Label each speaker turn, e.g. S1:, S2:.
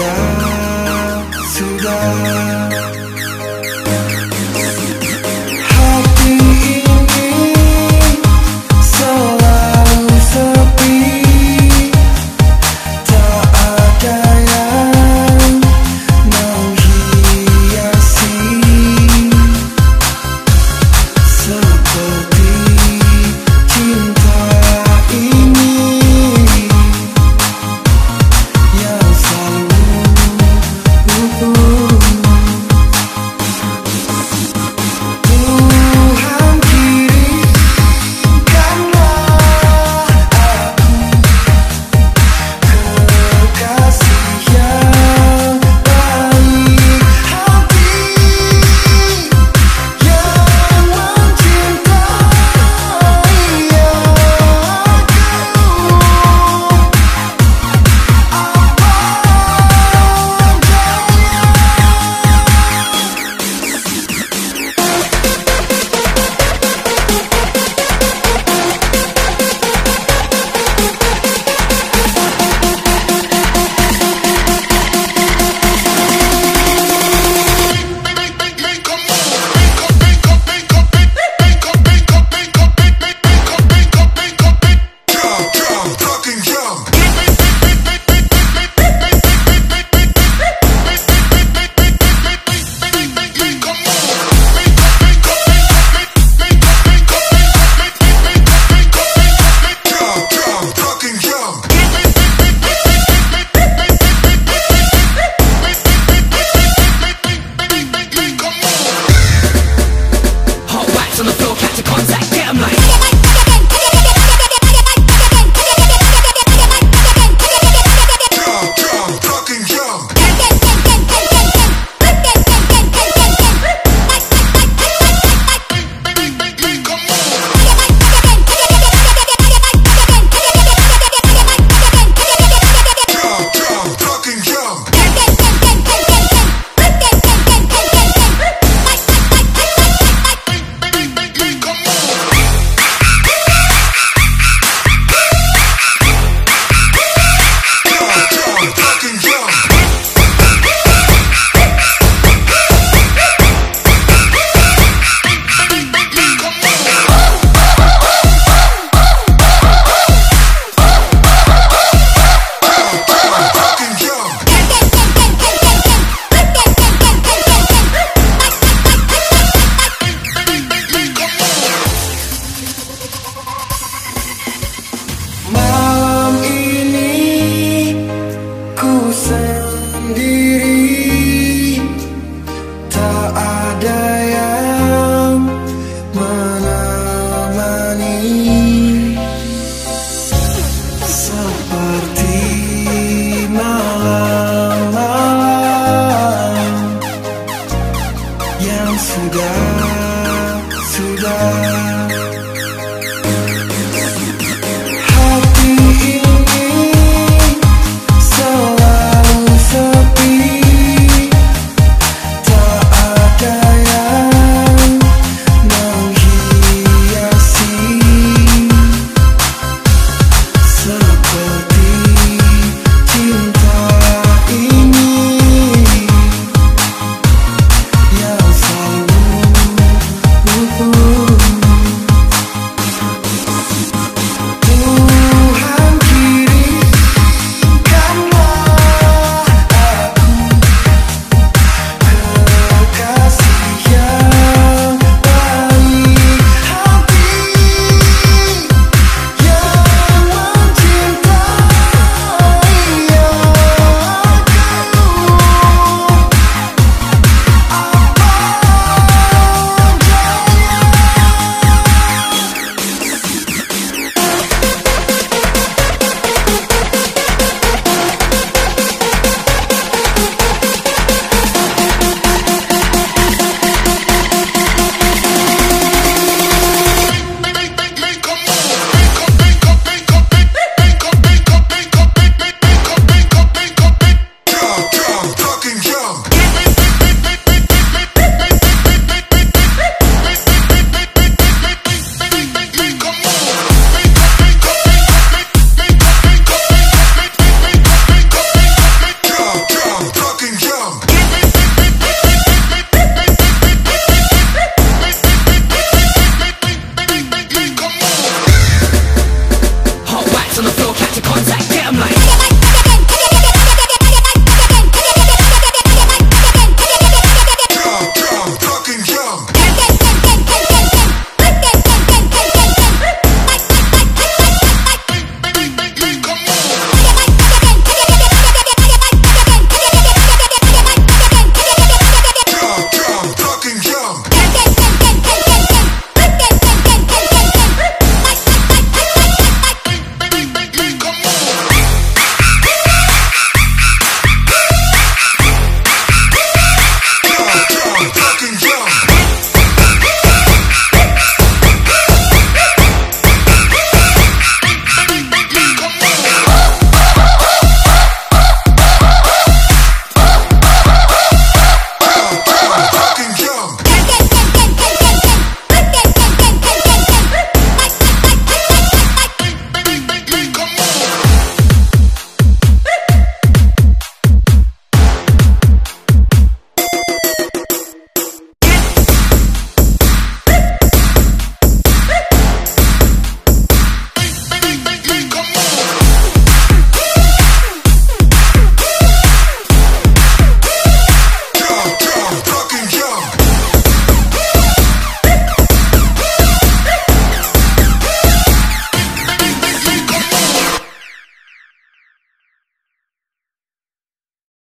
S1: sudah sudah